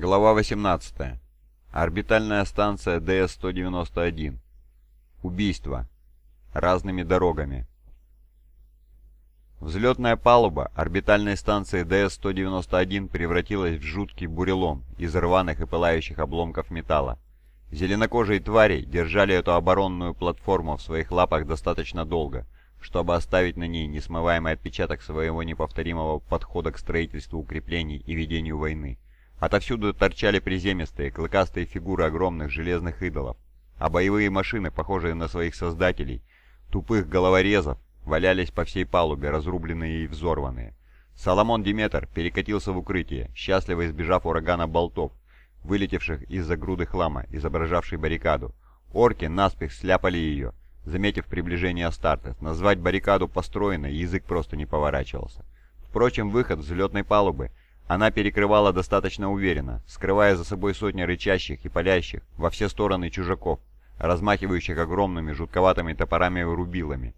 Глава 18. Орбитальная станция ДС-191. Убийство. Разными дорогами. Взлетная палуба орбитальной станции ДС-191 превратилась в жуткий бурелом из рваных и пылающих обломков металла. Зеленокожие твари держали эту оборонную платформу в своих лапах достаточно долго, чтобы оставить на ней несмываемый отпечаток своего неповторимого подхода к строительству укреплений и ведению войны. Отовсюду торчали приземистые, клыкастые фигуры огромных железных идолов, а боевые машины, похожие на своих создателей, тупых головорезов, валялись по всей палубе, разрубленные и взорванные. Соломон Диметр перекатился в укрытие, счастливо избежав урагана болтов, вылетевших из-за груды хлама, изображавшей баррикаду. Орки наспех сляпали ее, заметив приближение Астартес. Назвать баррикаду построенной язык просто не поворачивался. Впрочем, выход взлетной палубы она перекрывала достаточно уверенно, скрывая за собой сотни рычащих и палящих во все стороны чужаков, размахивающих огромными жутковатыми топорами и рубилами.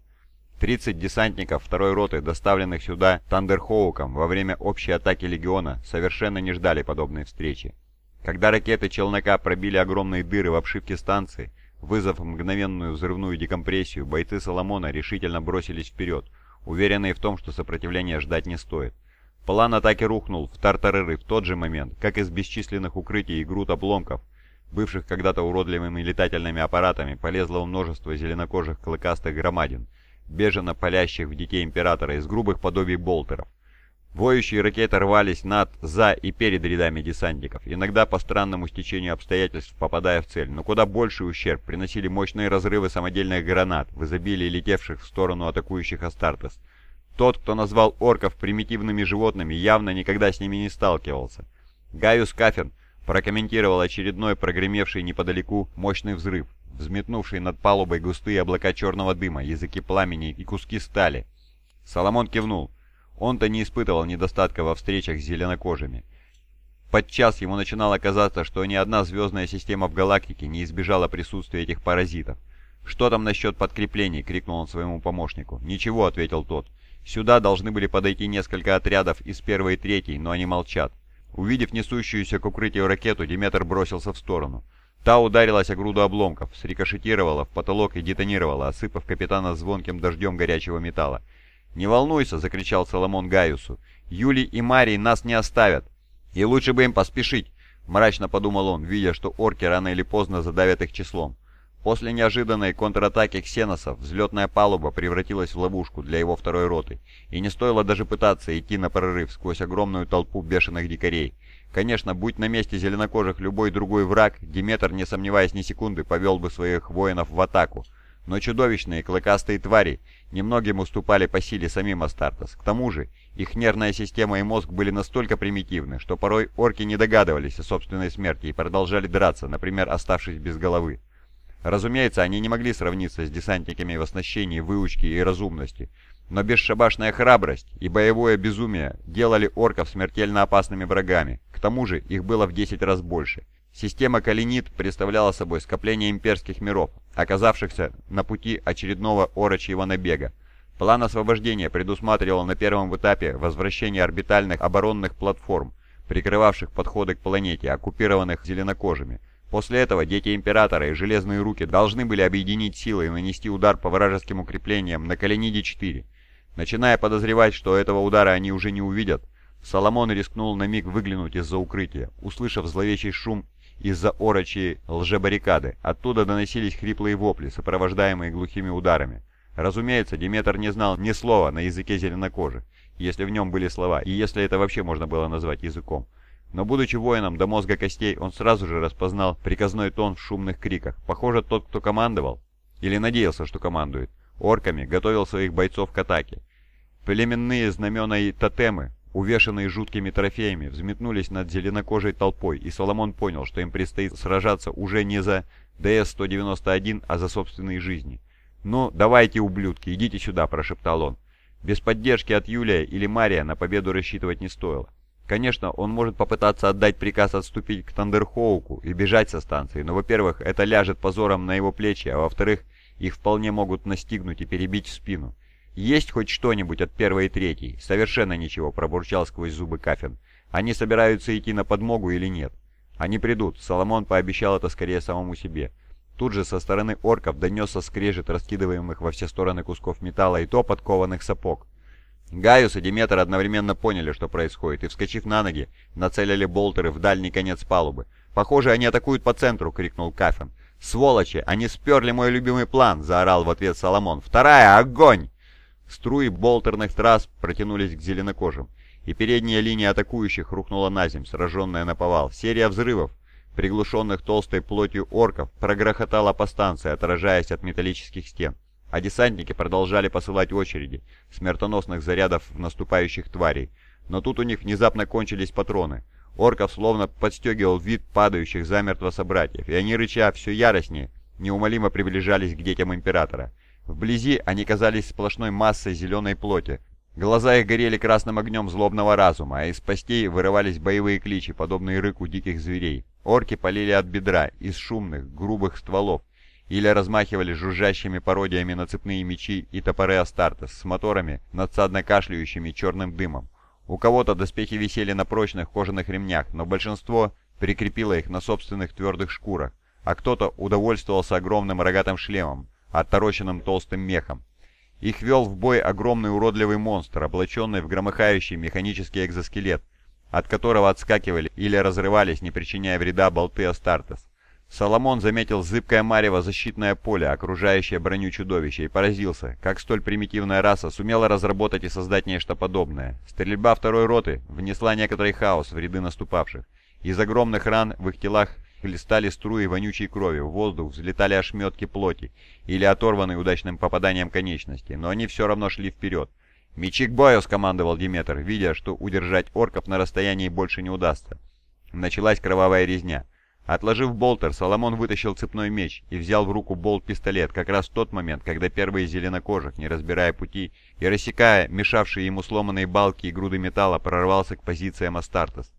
30 десантников второй роты, доставленных сюда Тандерхоуком во время общей атаки легиона, совершенно не ждали подобной встречи. Когда ракеты челнока пробили огромные дыры в обшивке станции, вызвав мгновенную взрывную декомпрессию, бойцы Соломона решительно бросились вперед, уверенные в том, что сопротивления ждать не стоит. План атаки рухнул в тартарыры в тот же момент, как из бесчисленных укрытий и груд обломков, бывших когда-то уродливыми летательными аппаратами, полезло множество зеленокожих клыкастых громадин, бежено палящих в детей Императора из грубых подобий болтеров. Воющие ракеты рвались над, за и перед рядами десантников, иногда по странному стечению обстоятельств попадая в цель, но куда больший ущерб приносили мощные разрывы самодельных гранат, в изобилии летевших в сторону атакующих Астартес – тот, кто назвал орков примитивными животными, явно никогда с ними не сталкивался. Гaius Кафен прокомментировал очередной прогремевший неподалеку мощный взрыв, взметнувший над палубой густые облака черного дыма, языки пламени и куски стали. Соломон кивнул. Он-то не испытывал недостатка во встречах с зеленокожими. Подчас ему начинало казаться, что ни одна звездная система в галактике не избежала присутствия этих паразитов. «Что там насчет подкреплений?» — крикнул он своему помощнику. «Ничего», — ответил тот. Сюда должны были подойти несколько отрядов из первой и третьей, но они молчат. Увидев несущуюся к укрытию ракету, Диметр бросился в сторону. Та ударилась о груду обломков, срикошетировала в потолок и детонировала, осыпав капитана звонким дождем горячего металла. «Не волнуйся!» — закричал Соломон Гaiusу. «Юлий и Марий нас не оставят! И лучше бы им поспешить!» — мрачно подумал он, видя, что орки рано или поздно задавят их числом. После неожиданной контратаки ксеносов взлетная палуба превратилась в ловушку для его второй роты, и не стоило даже пытаться идти на прорыв сквозь огромную толпу бешеных дикарей. Конечно, будь на месте зеленокожих любой другой враг, Диметр, не сомневаясь ни секунды, повел бы своих воинов в атаку. Но чудовищные клыкастые твари немногим уступали по силе самим Астартес. К тому же, их нервная система и мозг были настолько примитивны, что порой орки не догадывались о собственной смерти и продолжали драться, например, оставшись без головы. Разумеется, они не могли сравниться с десантниками в оснащении, выучке и разумности, но бесшабашная храбрость и боевое безумие делали орков смертельно опасными врагами. К тому же их было в 10 раз больше. Система Калинит представляла собой скопление имперских миров, оказавшихся на пути очередного орочьего набега. План освобождения предусматривал на первом этапе возвращение орбитальных оборонных платформ, прикрывавших подходы к планете, оккупированных зеленокожими, После этого дети Императора и Железные Руки должны были объединить силы и нанести удар по вражеским укреплениям на Калениде-4. Начиная подозревать, что этого удара они уже не увидят, Соломон рискнул на миг выглянуть из-за укрытия, услышав зловещий шум из-за орочьей лжебаррикады. Оттуда доносились хриплые вопли, сопровождаемые глухими ударами. Разумеется, Диметр не знал ни слова на языке зеленокожих, если в нем были слова, и если это вообще можно было назвать языком. Но будучи воином до мозга костей, он сразу же распознал приказной тон в шумных криках. Похоже, тот, кто командовал, или надеялся, что командует, орками, готовил своих бойцов к атаке. Племенные знамена и тотемы, увешанные жуткими трофеями, взметнулись над зеленокожей толпой, и Соломон понял, что им предстоит сражаться уже не за ДС-191, а за собственные жизни. «Ну, давайте, ублюдки, идите сюда», – прошептал он. Без поддержки от Юлия или Мария на победу рассчитывать не стоило. Конечно, он может попытаться отдать приказ отступить к Тандерхоуку и бежать со станции, но, во-первых, это ляжет позором на его плечи, а во-вторых, их вполне могут настигнуть и перебить в спину. «Есть хоть что-нибудь от первой и третьей?» «Совершенно ничего», — пробурчал сквозь зубы Кафин. «Они собираются идти на подмогу или нет?» «Они придут», — Соломон пообещал это скорее самому себе. Тут же со стороны орков донесся скрежет раскидываемых во все стороны кусков металла и топот кованых сапог. Гaius и Диметр одновременно поняли, что происходит, и, вскочив на ноги, нацелили болтеры в дальний конец палубы. «Похоже, они атакуют по центру!» — крикнул Кафен. «Сволочи! Они сперли мой любимый план!» — заорал в ответ Соломон. «Вторая! Огонь!» Струи болтерных трасс протянулись к зеленокожим, и передняя линия атакующих рухнула на земь, сраженная на повал. Серия взрывов, приглушенных толстой плотью орков, прогрохотала по станции, отражаясь от металлических стен. А десантники продолжали посылать очереди смертоносных зарядов в наступающих тварей. Но тут у них внезапно кончились патроны. Орков словно подстегивал вид падающих замертво собратьев, и они, рыча все яростнее, неумолимо приближались к детям Императора. Вблизи они казались сплошной массой зеленой плоти, Глаза их горели красным огнем злобного разума, а из постей вырывались боевые кличи, подобные рыку диких зверей. Орки полили от бедра, из шумных, грубых стволов, или размахивали жужжащими пародиями на цепные мечи и топоры Астартес с моторами, надсадно кашляющими черным дымом. У кого-то доспехи висели на прочных кожаных ремнях, но большинство прикрепило их на собственных твердых шкурах, а кто-то удовольствовался огромным рогатым шлемом, оттороченным толстым мехом. Их вел в бой огромный уродливый монстр, облаченный в громыхающий механический экзоскелет, от которого отскакивали или разрывались, не причиняя вреда болты Астартес. Соломон заметил зыбкое марево защитное поле, окружающее броню чудовища, и поразился, как столь примитивная раса сумела разработать и создать нечто подобное. Стрельба второй роты внесла некоторый хаос в ряды наступавших. Из огромных ран в их телах хлестали струи вонючей крови, в воздух взлетали ошметки плоти или оторванные удачным попаданием конечности, но они все равно шли вперед. «Мечи к бою!» — скомандовал Диметр, видя, что удержать орков на расстоянии больше не удастся. Началась кровавая резня. Отложив болтер, Соломон вытащил цепной меч и взял в руку болт-пистолет как раз в тот момент, когда первые зеленокожих, не разбирая пути и рассекая мешавшие ему сломанные балки и груды металла, прорвался к позициям Астартес.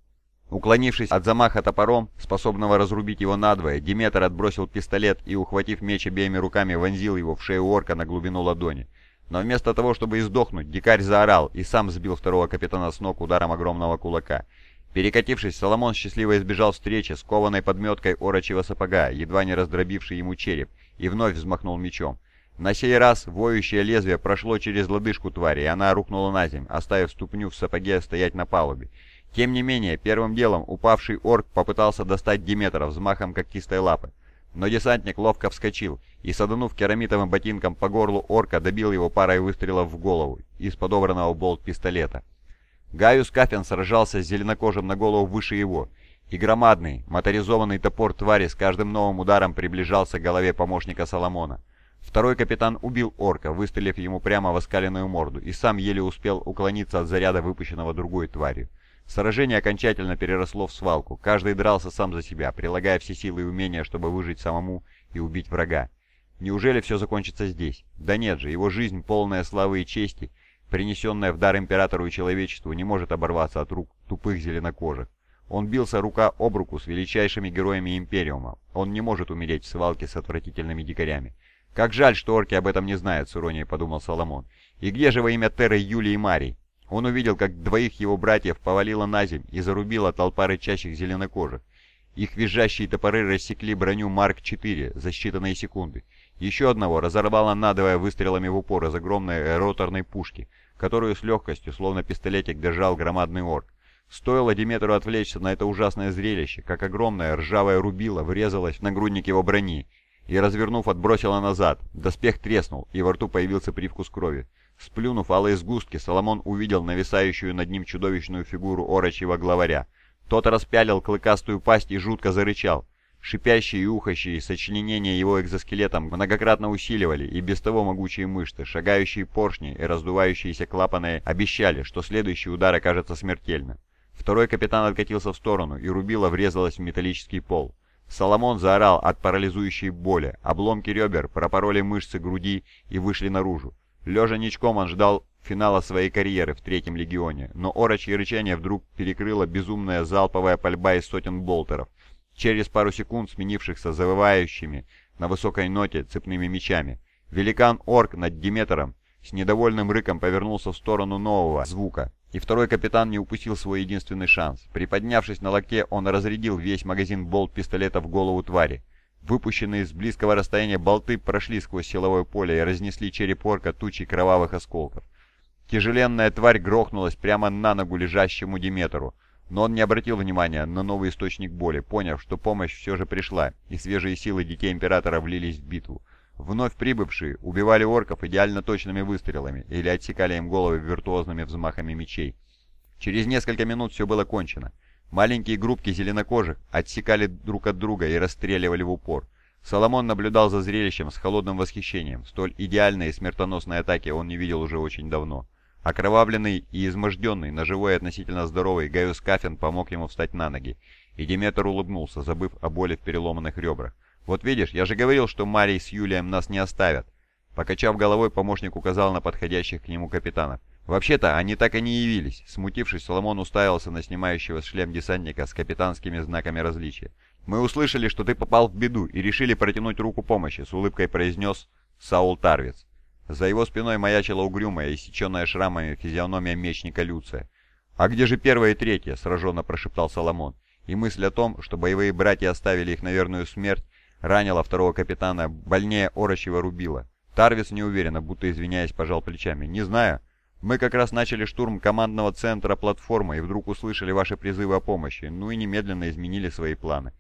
Уклонившись от замаха топором, способного разрубить его надвое, Диметр отбросил пистолет и, ухватив меч обеими руками, вонзил его в шею орка на глубину ладони. Но вместо того, чтобы издохнуть, дикарь заорал и сам сбил второго капитана с ног ударом огромного кулака. Перекатившись, Соломон счастливо избежал встречи с кованой подметкой орочего сапога, едва не раздробивший ему череп, и вновь взмахнул мечом. На сей раз воющее лезвие прошло через лодыжку твари, и она рухнула на земь, оставив ступню в сапоге стоять на палубе. Тем не менее, первым делом упавший орк попытался достать Диметра взмахом когтистой лапы. Но десантник ловко вскочил и, саданув керамитовым ботинком по горлу орка, добил его парой выстрелов в голову из подобранного болт-пистолета. Гaius Кафен сражался с зеленокожим на голову выше его, и громадный, моторизованный топор твари с каждым новым ударом приближался к голове помощника Соломона. Второй капитан убил орка, выстрелив ему прямо в оскаленную морду, и сам еле успел уклониться от заряда, выпущенного другой тварью. Сражение окончательно переросло в свалку. Каждый дрался сам за себя, прилагая все силы и умения, чтобы выжить самому и убить врага. Неужели все закончится здесь? Да нет же, его жизнь, полная славы и чести, принесенная в дар императору и человечеству, не может оборваться от рук тупых зеленокожих. Он бился рука об руку с величайшими героями Империума. Он не может умереть в свалке с отвратительными дикарями. «Как жаль, что орки об этом не знают», — с иронией подумал Соломон. «И где же во имя Терры Юлии и Марий? Он увидел, как двоих его братьев повалило на земь и зарубила толпа рычащих зеленокожих. Их визжащие топоры рассекли броню Марк-4 за считанные секунды. Еще одного разорвало надвое выстрелами в упор из огромной роторной пушки, которую с легкостью, словно пистолетик, держал громадный орк. Стоило Диметру отвлечься на это ужасное зрелище, как огромная ржавая рубила врезалась в нагрудник его брони и, развернув, отбросила назад. Доспех треснул, и во рту появился привкус крови. Сплюнув алые сгустки, Соломон увидел нависающую над ним чудовищную фигуру орочьего главаря. Тот распялил клыкастую пасть и жутко зарычал. Шипящие и ухащие сочленения его экзоскелетом многократно усиливали и без того могучие мышцы, шагающие поршни и раздувающиеся клапаны обещали, что следующий удар окажется смертельным. Второй капитан откатился в сторону, и рубила врезалась в металлический пол. Соломон заорал от парализующей боли, обломки ребер пропороли мышцы груди и вышли наружу. Лежа ничком он ждал финала своей карьеры в Третьем Легионе, но орочье рычание вдруг перекрыла безумная залповая пальба из сотен болтеров, через пару секунд сменившихся завывающими на высокой ноте цепными мечами. Великан-орк над Диметром с недовольным рыком повернулся в сторону нового звука и второй капитан не упустил свой единственный шанс. Приподнявшись на локте, он разрядил весь магазин болт пистолета в голову твари. Выпущенные с близкого расстояния болты прошли сквозь силовое поле и разнесли череп орка тучей кровавых осколков. Тяжеленная тварь грохнулась прямо на ногу лежащему Диметру, но он не обратил внимания на новый источник боли, поняв, что помощь все же пришла, и свежие силы Детей Императора влились в битву. Вновь прибывшие убивали орков идеально точными выстрелами или отсекали им головы виртуозными взмахами мечей. Через несколько минут все было кончено. Маленькие группки зеленокожих отсекали друг от друга и расстреливали в упор. Соломон наблюдал за зрелищем с холодным восхищением. Столь идеальной и смертоносной атаки он не видел уже очень давно. Окровавленный и изможденный, но живой и относительно здоровый, Гaius Кафин помог ему встать на ноги. И Диметр улыбнулся, забыв о боли в переломанных ребрах. «Вот видишь, я же говорил, что Марий с Юлием нас не оставят». Покачав головой, помощник указал на подходящих к нему капитанов. Вообще-то, они так и не явились. Смутившись, Соломон уставился на снимающего шлем десантника с капитанскими знаками различия. «Мы услышали, что ты попал в беду и решили протянуть руку помощи», — с улыбкой произнес Саул Тарвиц. За его спиной маячила угрюмая, иссеченная шрамами физиономия мечника Люция. «А где же первая и третья?» — сраженно прошептал Соломон. И мысль о том, что боевые братья оставили их на верную смерть, ранила второго капитана больнее орочьего рубила. Тарвиц неуверенно, будто извиняясь, пожал плечами. «Не знаю. Мы как раз начали штурм командного центра платформы и вдруг услышали ваши призывы о помощи, ну и немедленно изменили свои планы».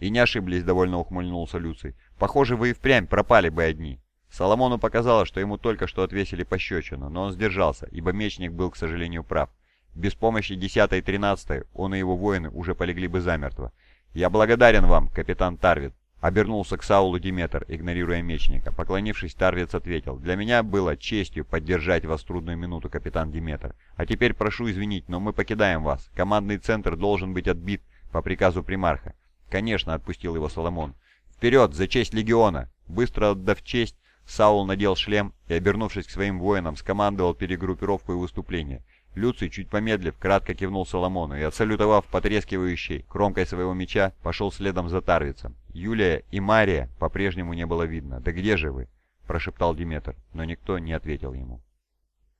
«И не ошиблись», — довольно ухмыльнулся Люций. «Похоже, вы и впрямь пропали бы одни». Соломону показалось, что ему только что отвесили пощечину, но он сдержался, ибо мечник был, к сожалению, прав. Без помощи 10 и 13 он и его воины уже полегли бы замертво. «Я благодарен вам, капитан Тарвит», — обернулся к Саулу Диметр, игнорируя мечника. Поклонившись, Тарвиц ответил, «Для меня было честью поддержать вас в трудную минуту, капитан Диметр. А теперь прошу извинить, но мы покидаем вас. Командный центр должен быть отбит по приказу примарха». «Конечно», — отпустил его Соломон. «Вперед, за честь легиона!» Быстро отдав честь, Саул надел шлем и, обернувшись к своим воинам, скомандовал перегруппировку и выступление. Люций, чуть помедлив, кратко кивнул Соломону и, отсалютовав потрескивающей кромкой своего меча, пошел следом за Тарвицем. Юлия и Мария по-прежнему не было видно. «Да где же вы?» – прошептал Диметр, но никто не ответил ему.